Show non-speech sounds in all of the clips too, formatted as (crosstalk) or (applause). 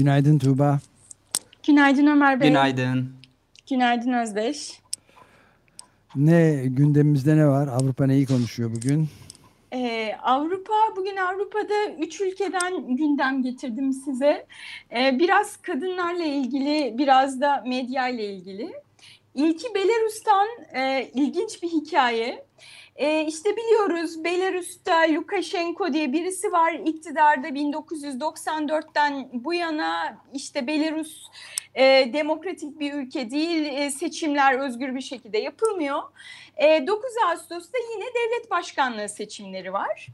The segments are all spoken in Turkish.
Günaydın Tuğba. Günaydın Ömer Bey. Günaydın. Günaydın Özdeş. Ne gündemimizde ne var? Avrupa neyi konuşuyor bugün? Ee, Avrupa, bugün Avrupa'da üç ülkeden gündem getirdim size. Ee, biraz kadınlarla ilgili, biraz da medya ile ilgili. İlki Belarus'tan e, ilginç bir hikaye. E, işte biliyoruz Belarus'ta Lukashenko diye birisi var iktidarda 1994'ten bu yana işte Belarus e, demokratik bir ülke değil e, seçimler özgür bir şekilde yapılmıyor. E, 9 Ağustos'ta yine devlet başkanlığı seçimleri var.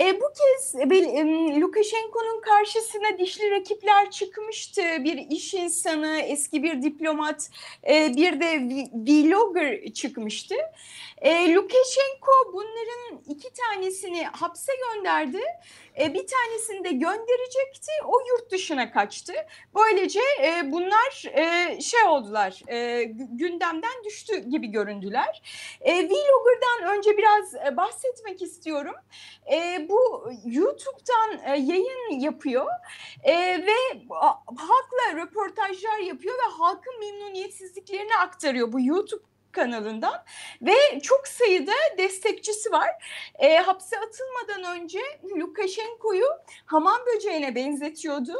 E, bu kez e, Lukashenko'nun karşısına dişli rakipler çıkmıştı. Bir iş insanı, eski bir diplomat, e, bir de vlogger çıkmıştı. E, bunların iki tanesini hapse gönderdi. E, bir tanesini de gönderecekti. O yurt dışına kaçtı. Böylece e, bunlar e, şey oldular, e, gündemden düştü gibi göründüler. E, Vlogger'dan önce biraz e, bahsetmek istiyorum. E, bu YouTube'dan e, yayın yapıyor e, ve halkla röportajlar yapıyor ve halkın memnuniyetsizliklerini aktarıyor bu YouTube kanalından ve çok sayıda destekçisi var. E, hapse atılmadan önce Lukashenko'yu hamam böceğine benzetiyordu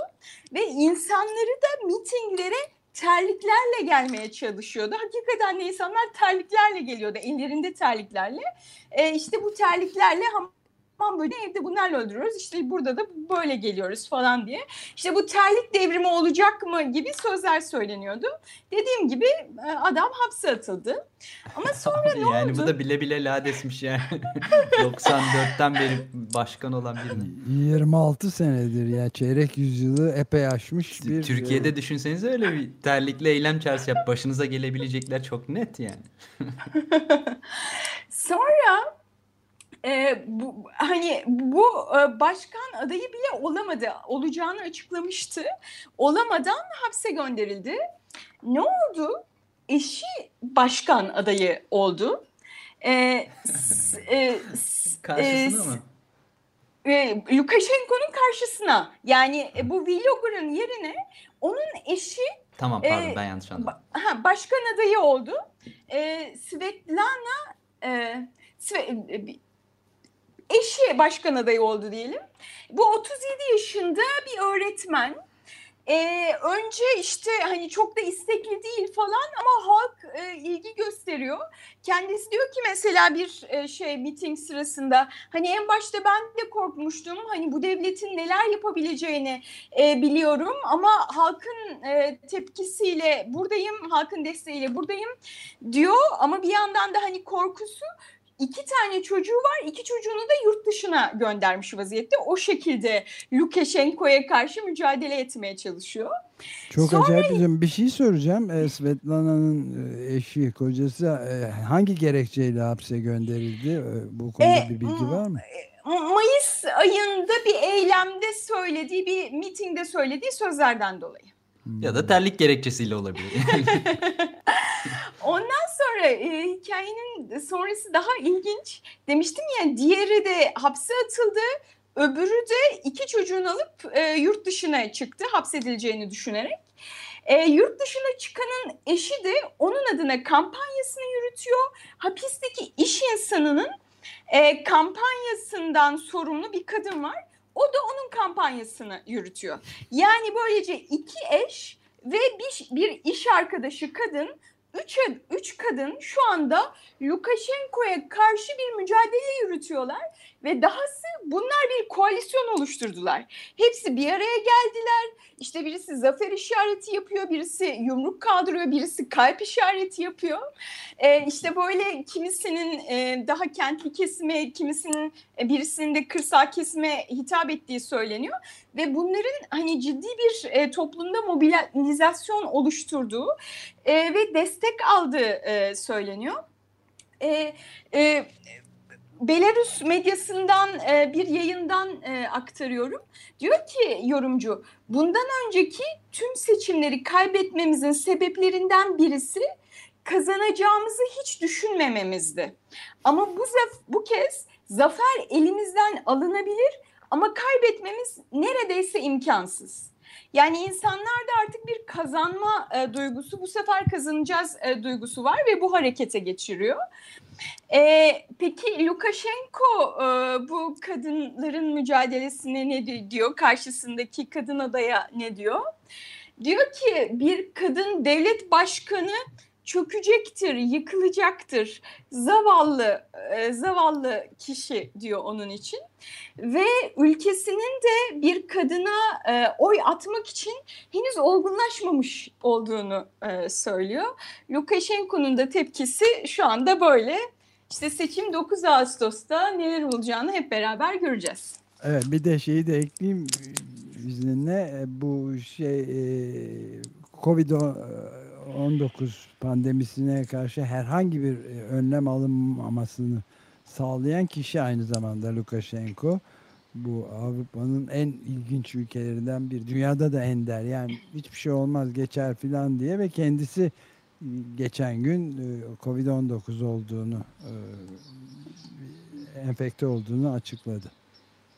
ve insanları da mitinglere terliklerle gelmeye çalışıyordu. Hakikaten de insanlar terliklerle geliyordu, ellerinde terliklerle. E, işte bu terliklerle hamam Aman böyle evde bunlarla öldürüyoruz işte burada da böyle geliyoruz falan diye. İşte bu terlik devrimi olacak mı gibi sözler söyleniyordu. Dediğim gibi e, adam hapse atıldı. Ama sonra (laughs) ne yani oldu? Yani bu da bile bile ladesmiş yani. (laughs) 94'ten beri başkan olan birine. 26 senedir ya çeyrek yüzyılı epey aşmış bir... Türkiye'de e, düşünsenize öyle bir terlikle eylem çağrısı yap. Başınıza gelebilecekler çok net yani. (laughs) sonra e, bu, hani bu e, başkan adayı bile olamadı. Olacağını açıklamıştı. Olamadan hapse gönderildi. Ne oldu? Eşi başkan adayı oldu. E, e, Karşısına mı? E, Lukashenko'nun karşısına. Yani e, bu vlogger'ın yerine onun eşi Tamam pardon e, ben yanlış anladım. Ha, başkan adayı oldu. E, Svetlana e, Sve, e, eşi başkan adayı oldu diyelim. Bu 37 yaşında bir öğretmen. Ee, önce işte hani çok da istekli değil falan ama halk e, ilgi gösteriyor. Kendisi diyor ki mesela bir e, şey miting sırasında hani en başta ben de korkmuştum. Hani bu devletin neler yapabileceğini e, biliyorum ama halkın e, tepkisiyle buradayım, halkın desteğiyle buradayım diyor ama bir yandan da hani korkusu iki tane çocuğu var. İki çocuğunu da yurt dışına göndermiş vaziyette. O şekilde Lukashenko'ya karşı mücadele etmeye çalışıyor. Çok Sonra... acayip bir şey soracağım. E, Svetlana'nın e, eşi, kocası e, hangi gerekçeyle hapse gönderildi? E, bu konuda e, bir bilgi var mı? Mayıs ayında bir eylemde söylediği, bir mitingde söylediği sözlerden dolayı. Ya da terlik gerekçesiyle olabilir. (laughs) Ondan sonra e, hikayenin sonrası daha ilginç. Demiştim ya diğeri de hapse atıldı. Öbürü de iki çocuğunu alıp e, yurt dışına çıktı hapsedileceğini düşünerek. E, yurt dışına çıkanın eşi de onun adına kampanyasını yürütüyor. Hapisteki iş insanının e, kampanyasından sorumlu bir kadın var. O da onun kampanyasını yürütüyor. Yani böylece iki eş ve bir, bir iş arkadaşı kadın üç, üç kadın şu anda Lukashenko'ya karşı bir mücadele yürütüyorlar ve dahası bunlar bir koalisyon oluşturdular. Hepsi bir araya geldiler. İşte birisi zafer işareti yapıyor, birisi yumruk kaldırıyor, birisi kalp işareti yapıyor. Ee, işte böyle kimisinin e, daha kentli kesime, kimisinin e, birisinin de kırsal kesime hitap ettiği söyleniyor. Ve bunların hani ciddi bir e, toplumda mobilizasyon oluşturduğu e, ve destek aldığı e, söyleniyor. E, e, Belarus medyasından e, bir yayından e, aktarıyorum. Diyor ki yorumcu, bundan önceki tüm seçimleri kaybetmemizin sebeplerinden birisi kazanacağımızı hiç düşünmememizdi. Ama bu bu kez zafer elimizden alınabilir ama kaybetmemiz neredeyse imkansız. Yani insanlarda artık bir kazanma e, duygusu, bu sefer kazanacağız e, duygusu var ve bu harekete geçiriyor. E, peki Lukashenko e, bu kadınların mücadelesine ne diyor? Karşısındaki kadın adaya ne diyor? Diyor ki bir kadın devlet başkanı çökecektir, yıkılacaktır. Zavallı, e, zavallı kişi diyor onun için. Ve ülkesinin de bir kadına e, oy atmak için henüz olgunlaşmamış olduğunu e, söylüyor. Lukashenko'nun da tepkisi şu anda böyle. İşte seçim 9 Ağustos'ta neler olacağını hep beraber göreceğiz. Evet bir de şeyi de ekleyeyim izninle bu şey Covid 19 pandemisine karşı herhangi bir e, önlem alınmamasını sağlayan kişi aynı zamanda Lukashenko. Bu Avrupa'nın en ilginç ülkelerinden bir. Dünyada da ender. Yani hiçbir şey olmaz geçer filan diye ve kendisi e, geçen gün e, Covid-19 olduğunu enfekte olduğunu açıkladı.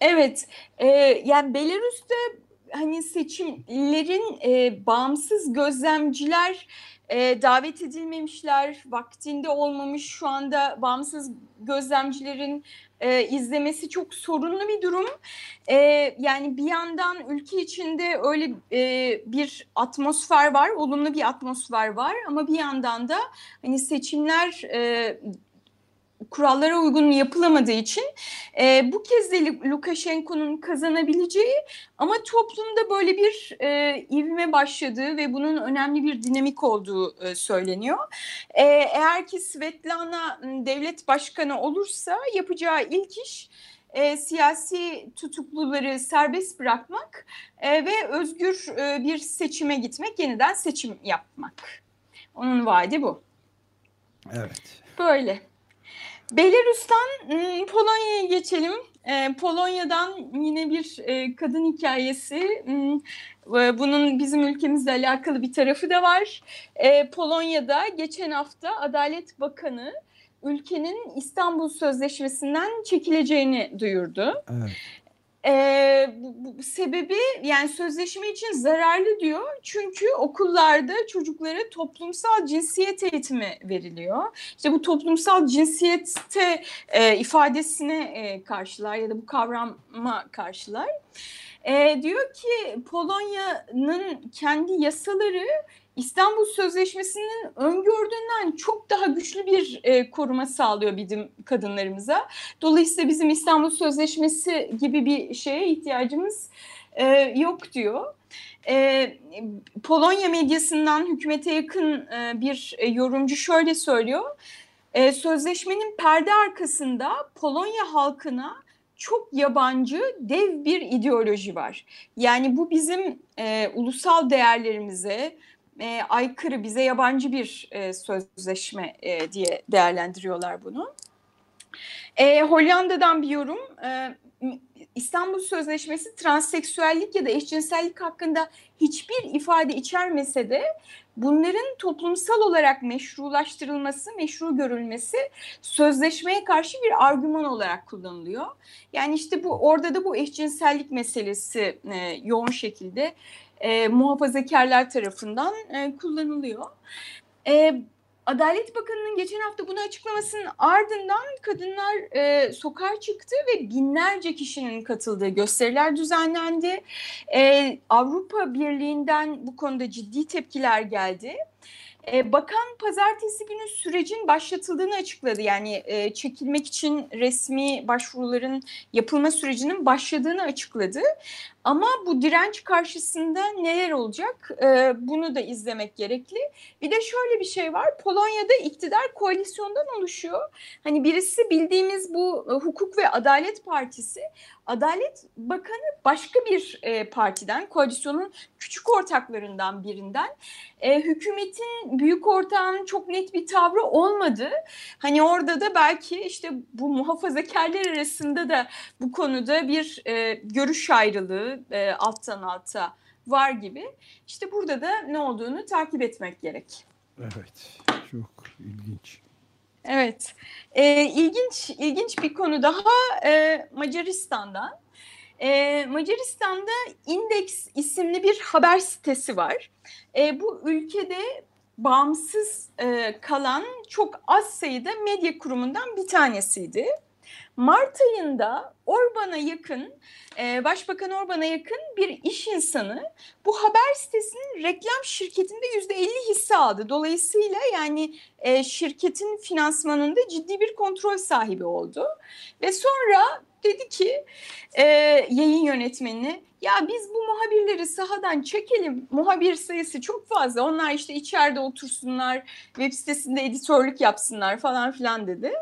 Evet, e, yani Belarus'ta hani seçimlerin e, bağımsız gözlemciler e, davet edilmemişler, vaktinde olmamış. Şu anda bağımsız gözlemcilerin e, izlemesi çok sorunlu bir durum. E, yani bir yandan ülke içinde öyle e, bir atmosfer var, olumlu bir atmosfer var ama bir yandan da hani seçimler e, kurallara uygun yapılamadığı için e, bu kez de Lukashenko'nun kazanabileceği ama toplumda böyle bir e, ivme başladığı ve bunun önemli bir dinamik olduğu e, söyleniyor. E, eğer ki Svetlana devlet başkanı olursa yapacağı ilk iş e, siyasi tutukluları serbest bırakmak e, ve özgür e, bir seçime gitmek, yeniden seçim yapmak. Onun vaadi bu. Evet. Böyle. Belarus'tan Polonya'ya geçelim. Polonya'dan yine bir e, kadın hikayesi. Bunun bizim ülkemizle alakalı bir tarafı da var. Polonya'da geçen hafta Adalet Bakanı ülkenin İstanbul Sözleşmesi'nden çekileceğini duyurdu. Evet. Bu, bu sebebi yani sözleşme için zararlı diyor. Çünkü okullarda çocuklara toplumsal cinsiyet eğitimi veriliyor. İşte bu toplumsal cinsiyette e, ifadesine e, karşılar ya da bu kavrama karşılar. E, diyor ki Polonya'nın kendi yasaları İstanbul Sözleşmesi'nin öngördüğünden çok daha güçlü bir e, koruma sağlıyor bizim kadınlarımıza. Dolayısıyla bizim İstanbul Sözleşmesi gibi bir şeye ihtiyacımız e, yok diyor. E, Polonya medyasından hükümete yakın e, bir e, yorumcu şöyle söylüyor. E, sözleşmenin perde arkasında Polonya halkına çok yabancı dev bir ideoloji var. Yani bu bizim e, ulusal değerlerimize, e, aykırı, bize yabancı bir e, sözleşme e, diye değerlendiriyorlar bunu. E, Hollanda'dan bir yorum. E, İstanbul Sözleşmesi transseksüellik ya da eşcinsellik hakkında hiçbir ifade içermese de bunların toplumsal olarak meşrulaştırılması, meşru görülmesi sözleşmeye karşı bir argüman olarak kullanılıyor. Yani işte bu orada da bu eşcinsellik meselesi e, yoğun şekilde e, muhafazakarlar tarafından e, kullanılıyor. E, Adalet Bakanı'nın geçen hafta bunu açıklamasının ardından kadınlar e, sokağa çıktı ve binlerce kişinin katıldığı gösteriler düzenlendi. E, Avrupa Birliği'nden bu konuda ciddi tepkiler geldi. E, bakan pazartesi günü sürecin başlatıldığını açıkladı. Yani e, çekilmek için resmi başvuruların yapılma sürecinin başladığını açıkladı. Ama bu direnç karşısında neler olacak e, bunu da izlemek gerekli. Bir de şöyle bir şey var Polonya'da iktidar koalisyondan oluşuyor. Hani birisi bildiğimiz bu e, Hukuk ve Adalet Partisi. Adalet Bakanı başka bir e, partiden koalisyonun küçük ortaklarından birinden. E, hükümetin büyük ortağının çok net bir tavrı olmadı. Hani orada da belki işte bu muhafazakarlar arasında da bu konuda bir e, görüş ayrılığı e, alttan alta var gibi. İşte burada da ne olduğunu takip etmek gerek. Evet, çok ilginç. Evet, e, ilginç ilginç bir konu daha e, Macaristan'dan. E, Macaristan'da Index isimli bir haber sitesi var. E, bu ülkede bağımsız e, kalan çok az sayıda medya kurumundan bir tanesiydi. Mart ayında Orban'a yakın, e, Başbakan Orban'a yakın bir iş insanı bu haber sitesinin reklam şirketinde yüzde elli hisse aldı. Dolayısıyla yani e, şirketin finansmanında ciddi bir kontrol sahibi oldu. Ve sonra dedi ki e, yayın yönetmenine ya biz bu muhabirleri sahadan çekelim. Muhabir sayısı çok fazla. Onlar işte içeride otursunlar, web sitesinde editörlük yapsınlar falan filan dedi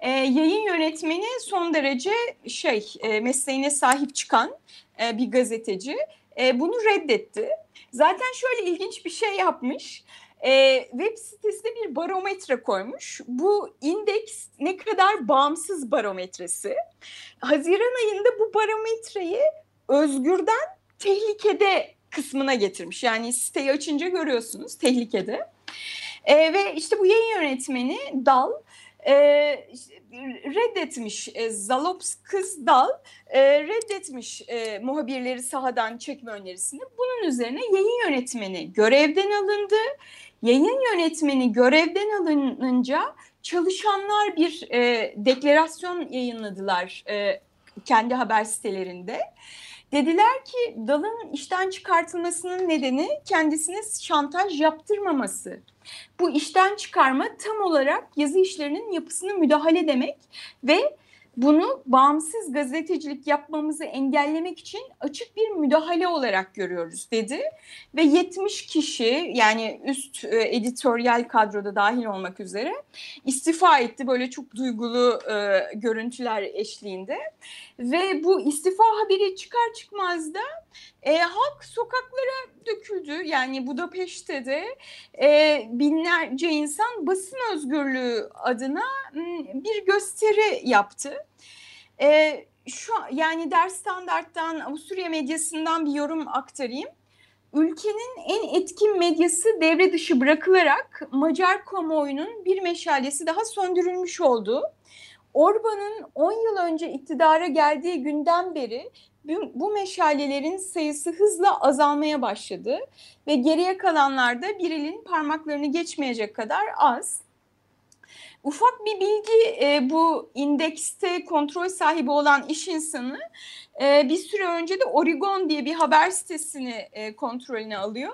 e, yayın yönetmeni son derece şey e, mesleğine sahip çıkan e, bir gazeteci e, bunu reddetti. Zaten şöyle ilginç bir şey yapmış. E, web sitesinde bir barometre koymuş. Bu indeks ne kadar bağımsız barometresi. Haziran ayında bu barometreyi özgürden tehlikede kısmına getirmiş. Yani siteyi açınca görüyorsunuz tehlikede. E, ve işte bu yayın yönetmeni Dal e, reddetmiş e, Zalops kız dal e, reddetmiş e, muhabirleri sahadan çekme önerisini. Bunun üzerine yayın yönetmeni görevden alındı. Yayın yönetmeni görevden alınınca çalışanlar bir e, deklarasyon yayınladılar e, kendi haber sitelerinde. Dediler ki Dal'ın işten çıkartılmasının nedeni kendisine şantaj yaptırmaması. Bu işten çıkarma tam olarak yazı işlerinin yapısını müdahale demek ve bunu bağımsız gazetecilik yapmamızı engellemek için açık bir müdahale olarak görüyoruz dedi. Ve 70 kişi yani üst e, editoryal kadroda dahil olmak üzere istifa etti böyle çok duygulu e, görüntüler eşliğinde. Ve bu istifa haberi çıkar çıkmaz da e, halk sokaklara döküldü. Yani Budapeşte de e, binlerce insan basın özgürlüğü adına bir gösteri yaptı. E, şu yani ders standarttan Avusturya medyasından bir yorum aktarayım. Ülkenin en etkin medyası devre dışı bırakılarak Macar kamuoyunun bir meşalesi daha söndürülmüş oldu. Orban'ın 10 yıl önce iktidara geldiği günden beri bu meşalelerin sayısı hızla azalmaya başladı ve geriye kalanlarda bir elin parmaklarını geçmeyecek kadar az. Ufak bir bilgi e, bu indekste kontrol sahibi olan iş insanı e, bir süre önce de Oregon diye bir haber sitesini e, kontrolüne alıyor.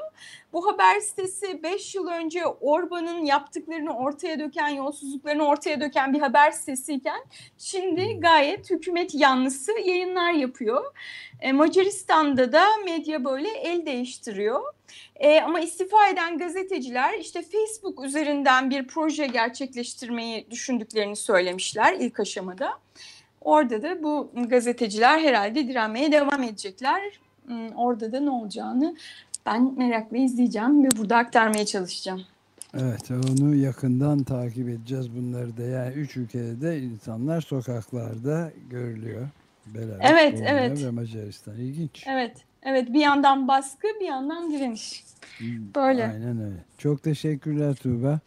Bu haber sitesi 5 yıl önce Orban'ın yaptıklarını ortaya döken, yolsuzluklarını ortaya döken bir haber sitesiyken şimdi gayet hükümet yanlısı yayınlar yapıyor. E, Macaristan'da da medya böyle el değiştiriyor. E, ama istifa eden gazeteciler işte Facebook üzerinden bir proje gerçekleştirmeyi düşündüklerini söylemişler ilk aşamada. Orada da bu gazeteciler herhalde direnmeye devam edecekler. Hmm, orada da ne olacağını ben merakla izleyeceğim ve burada aktarmaya çalışacağım. Evet onu yakından takip edeceğiz bunları da. Yani üç ülkede de insanlar sokaklarda görülüyor. Belarus, evet, Polonya evet. ve Macaristan. İlginç. Evet, evet. Bir yandan baskı, bir yandan direniş. Hmm, Böyle. Aynen öyle. Çok teşekkürler Tuğba.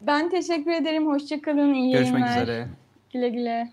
Ben teşekkür ederim. Hoşçakalın. İyi Görüşmek yayınlar. üzere. Güle güle.